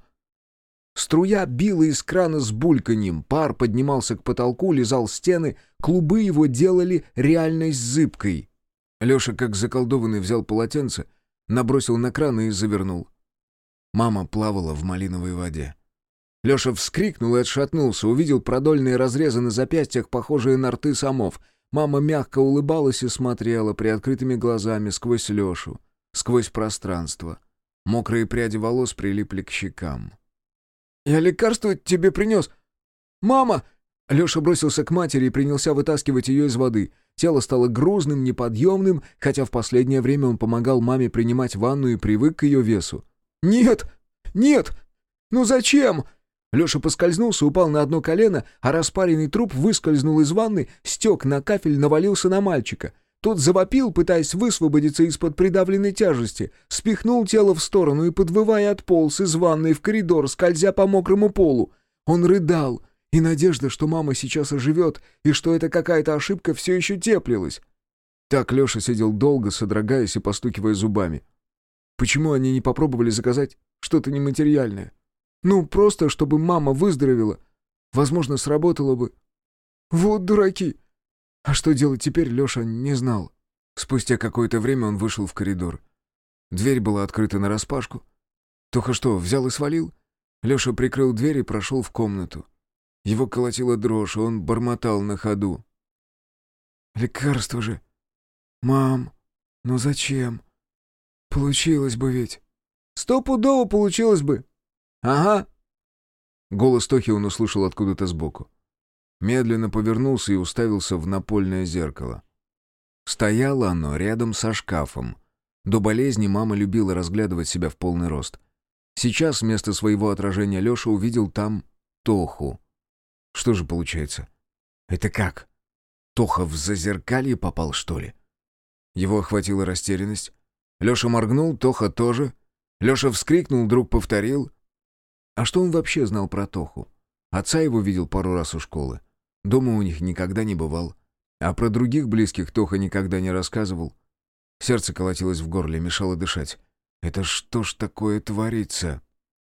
Струя била из крана с бульканьем, пар поднимался к потолку, лизал стены, клубы его делали реальность зыбкой. Леша, как заколдованный, взял полотенце, набросил на кран и завернул. Мама плавала в малиновой воде. Леша вскрикнул и отшатнулся, увидел продольные разрезы на запястьях, похожие на рты самов. Мама мягко улыбалась и смотрела приоткрытыми глазами сквозь Лешу, сквозь пространство — Мокрые пряди волос прилипли к щекам. «Я лекарство тебе принес! Мама!» Леша бросился к матери и принялся вытаскивать ее из воды. Тело стало грузным, неподъемным, хотя в последнее время он помогал маме принимать ванну и привык к ее весу. «Нет! Нет! Ну зачем?» Леша поскользнулся, упал на одно колено, а распаренный труп выскользнул из ванны, стек на кафель, навалился на мальчика — тот завопил, пытаясь высвободиться из-под придавленной тяжести, спихнул тело в сторону и, подвывая, отполз из ванной в коридор, скользя по мокрому полу. Он рыдал, и надежда, что мама сейчас оживет, и что это какая-то ошибка, все еще теплилась. Так Леша сидел долго, содрогаясь и постукивая зубами. Почему они не попробовали заказать что-то нематериальное? Ну, просто, чтобы мама выздоровела. Возможно, сработало бы. Вот дураки! А что делать теперь, Леша не знал. Спустя какое-то время он вышел в коридор. Дверь была открыта нараспашку. Тоха что, взял и свалил? Леша прикрыл дверь и прошел в комнату. Его колотила дрожь, он бормотал на ходу. «Лекарство же! Мам, ну зачем? Получилось бы ведь!» «Стопудово получилось бы!» «Ага!» Голос Тохи он услышал откуда-то сбоку. Медленно повернулся и уставился в напольное зеркало. Стояло оно рядом со шкафом. До болезни мама любила разглядывать себя в полный рост. Сейчас вместо своего отражения Леша увидел там Тоху. Что же получается? Это как? Тоха в зазеркалье попал, что ли? Его охватила растерянность. Леша моргнул, Тоха тоже. Леша вскрикнул, друг повторил. А что он вообще знал про Тоху? Отца его видел пару раз у школы. Дома у них никогда не бывал. А про других близких Тоха никогда не рассказывал. Сердце колотилось в горле, мешало дышать. «Это что ж такое творится?»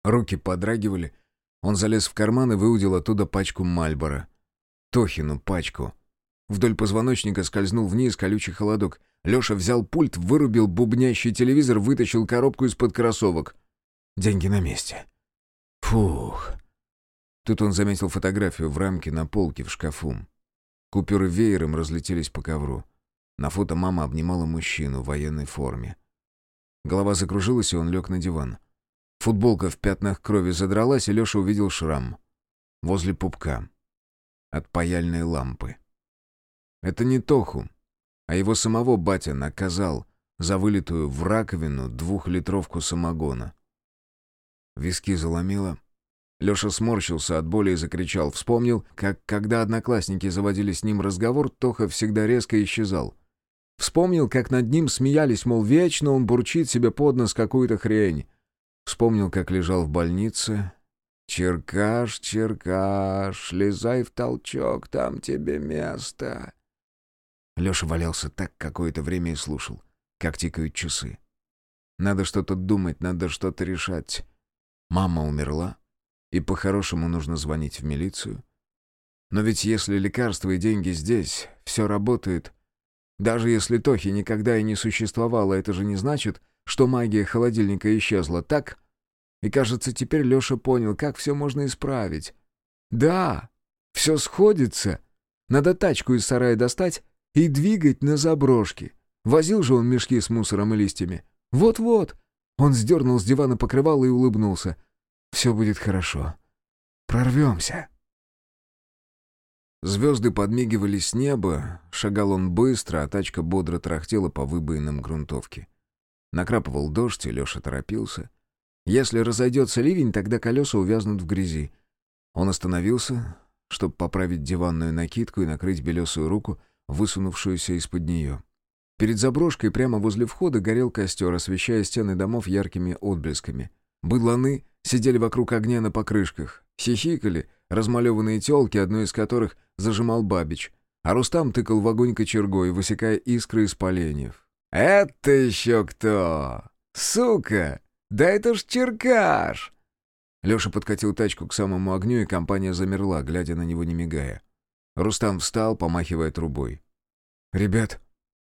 Руки подрагивали. Он залез в карман и выудил оттуда пачку Мальбора. Тохину пачку. Вдоль позвоночника скользнул вниз колючий холодок. Леша взял пульт, вырубил бубнящий телевизор, вытащил коробку из-под кроссовок. Деньги на месте. Фух. Тут он заметил фотографию в рамке на полке в шкафу. Купюры веером разлетелись по ковру. На фото мама обнимала мужчину в военной форме. Голова закружилась, и он лег на диван. Футболка в пятнах крови задралась, и Леша увидел шрам. Возле пупка. От паяльной лампы. Это не Тоху, а его самого батя наказал за вылитую в раковину двухлитровку самогона. Виски заломило. Леша сморщился от боли и закричал. Вспомнил, как, когда одноклассники заводили с ним разговор, Тоха всегда резко исчезал. Вспомнил, как над ним смеялись, мол, вечно он бурчит себе под нос какую-то хрень. Вспомнил, как лежал в больнице. «Черкаш, Черкаш, лезай в толчок, там тебе место». Леша валялся так какое-то время и слушал, как тикают часы. Надо что-то думать, надо что-то решать. Мама умерла, и по-хорошему нужно звонить в милицию. Но ведь если лекарства и деньги здесь, все работает. Даже если Тохи никогда и не существовало, это же не значит, что магия холодильника исчезла, так? И кажется, теперь Леша понял, как все можно исправить. Да, все сходится. Надо тачку из сарая достать и двигать на заброшке. Возил же он мешки с мусором и листьями. Вот-вот. Он сдернул с дивана покрывало и улыбнулся. Все будет хорошо. Прорвемся. Звезды подмигивали с неба, шагал он быстро, а тачка бодро трахтела по выбоинам грунтовки. Накрапывал дождь, и Леша торопился. Если разойдется ливень, тогда колеса увязнут в грязи. Он остановился, чтобы поправить диванную накидку и накрыть белесую руку, высунувшуюся из-под нее. Перед заброшкой прямо возле входа горел костер, освещая стены домов яркими отблесками. Быдланы сидели вокруг огня на покрышках, хихикали, размалеванные телки, одну из которых зажимал Бабич, а Рустам тыкал в огонь кочергой, высекая искры из поленьев. «Это еще кто? Сука! Да это ж Черкаш!» Леша подкатил тачку к самому огню, и компания замерла, глядя на него не мигая. Рустам встал, помахивая трубой. «Ребят,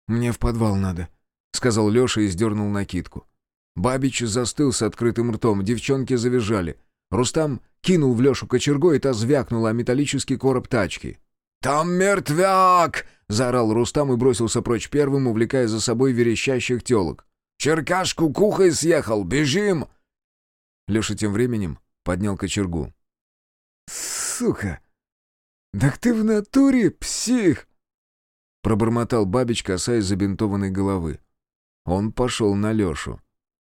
мне в подвал надо», — сказал Леша и сдернул накидку. Бабич застыл с открытым ртом, девчонки завизжали. Рустам кинул в Лешу кочергой, и та звякнула о металлический короб тачки. «Там мертвяк!» — заорал Рустам и бросился прочь первым, увлекая за собой верещащих телок. «Черкашку кухой съехал! Бежим!» Леша тем временем поднял кочергу. «Сука! Так ты в натуре псих!» Пробормотал Бабич, касаясь забинтованной головы. Он пошел на Лешу.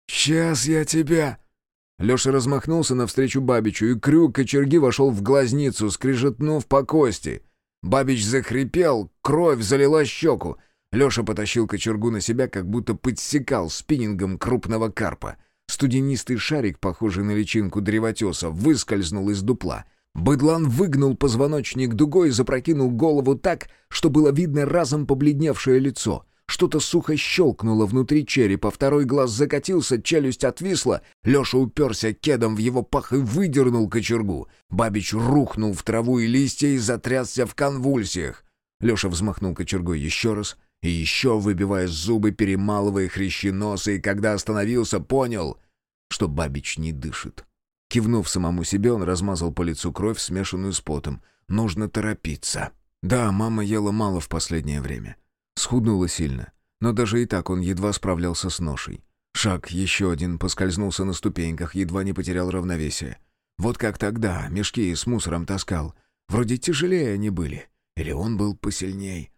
«Сейчас я тебя...» Леша размахнулся навстречу Бабичу, и крюк кочерги вошел в глазницу, скрижетнув по кости. Бабич захрипел, кровь залила щеку. Леша потащил кочергу на себя, как будто подсекал спиннингом крупного карпа. Студенистый шарик, похожий на личинку древотеса, выскользнул из дупла. Быдлан выгнул позвоночник дугой и запрокинул голову так, что было видно разом побледневшее лицо — что-то сухо щелкнуло внутри черепа, второй глаз закатился, челюсть отвисла. Леша уперся кедом в его пах и выдернул кочергу. Бабич рухнул в траву и листья и затрясся в конвульсиях. Леша взмахнул кочергой еще раз и еще, выбивая зубы, перемалывая хрящи носа, и когда остановился, понял, что Бабич не дышит. Кивнув самому себе, он размазал по лицу кровь, смешанную с потом. Нужно торопиться. Да, мама ела мало в последнее время. Схуднуло сильно, но даже и так он едва справлялся с ношей. Шаг еще один поскользнулся на ступеньках, едва не потерял равновесие. Вот как тогда мешки с мусором таскал. Вроде тяжелее они были. Или он был посильней.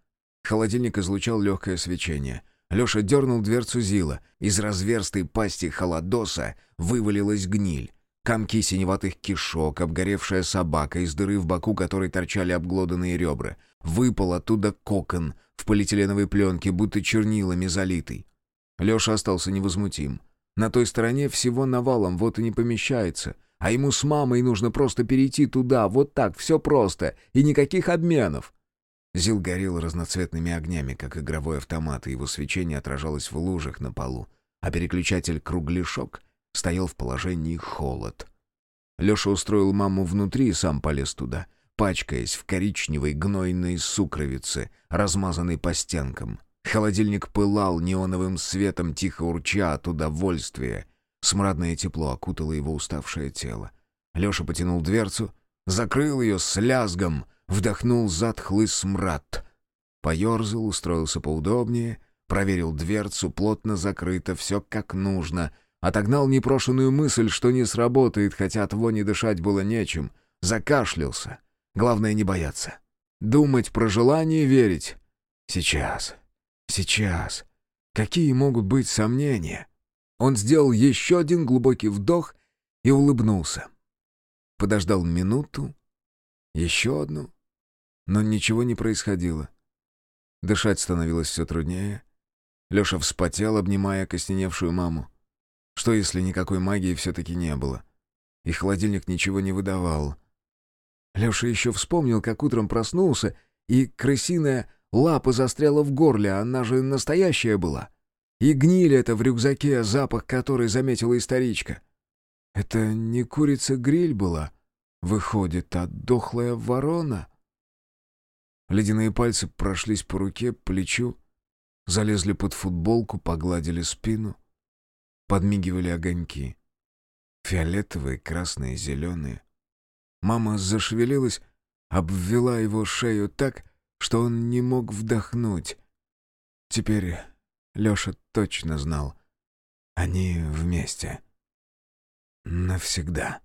Холодильник излучал легкое свечение. Леша дернул дверцу Зила. Из разверстой пасти холодоса вывалилась гниль. Комки синеватых кишок, обгоревшая собака, из дыры в боку которой торчали обглоданные ребра. Выпал оттуда кокон в полиэтиленовой пленке, будто чернилами залитый. Леша остался невозмутим. На той стороне всего навалом, вот и не помещается. А ему с мамой нужно просто перейти туда, вот так, все просто, и никаких обменов. Зил горел разноцветными огнями, как игровой автомат, и его свечение отражалось в лужах на полу, а переключатель «Кругляшок» стоял в положении «Холод». Леша устроил маму внутри и сам полез туда, пачкаясь в коричневой гнойной сукровице, размазанной по стенкам. Холодильник пылал неоновым светом, тихо урча от удовольствия. Смрадное тепло окутало его уставшее тело. Леша потянул дверцу, закрыл ее с лязгом, вдохнул затхлый смрад. Поерзал, устроился поудобнее, проверил дверцу, плотно закрыто, все как нужно. Отогнал непрошенную мысль, что не сработает, хотя от вони дышать было нечем. Закашлялся. Главное не бояться. Думать про желание верить. Сейчас. Сейчас. Какие могут быть сомнения? Он сделал еще один глубокий вдох и улыбнулся. Подождал минуту, еще одну, но ничего не происходило. Дышать становилось все труднее. Леша вспотел, обнимая костеневшую маму. Что, если никакой магии все-таки не было? И холодильник ничего не выдавал. Леша еще вспомнил, как утром проснулся, и крысиная лапа застряла в горле, она же настоящая была. И гнили это в рюкзаке, запах которой заметила историчка. Это не курица-гриль была, выходит, а дохлая ворона. Ледяные пальцы прошлись по руке, плечу, залезли под футболку, погладили спину. Подмигивали огоньки. Фиолетовые, красные, зеленые. Мама зашевелилась, обвела его шею так, что он не мог вдохнуть. Теперь Леша точно знал. Они вместе. Навсегда.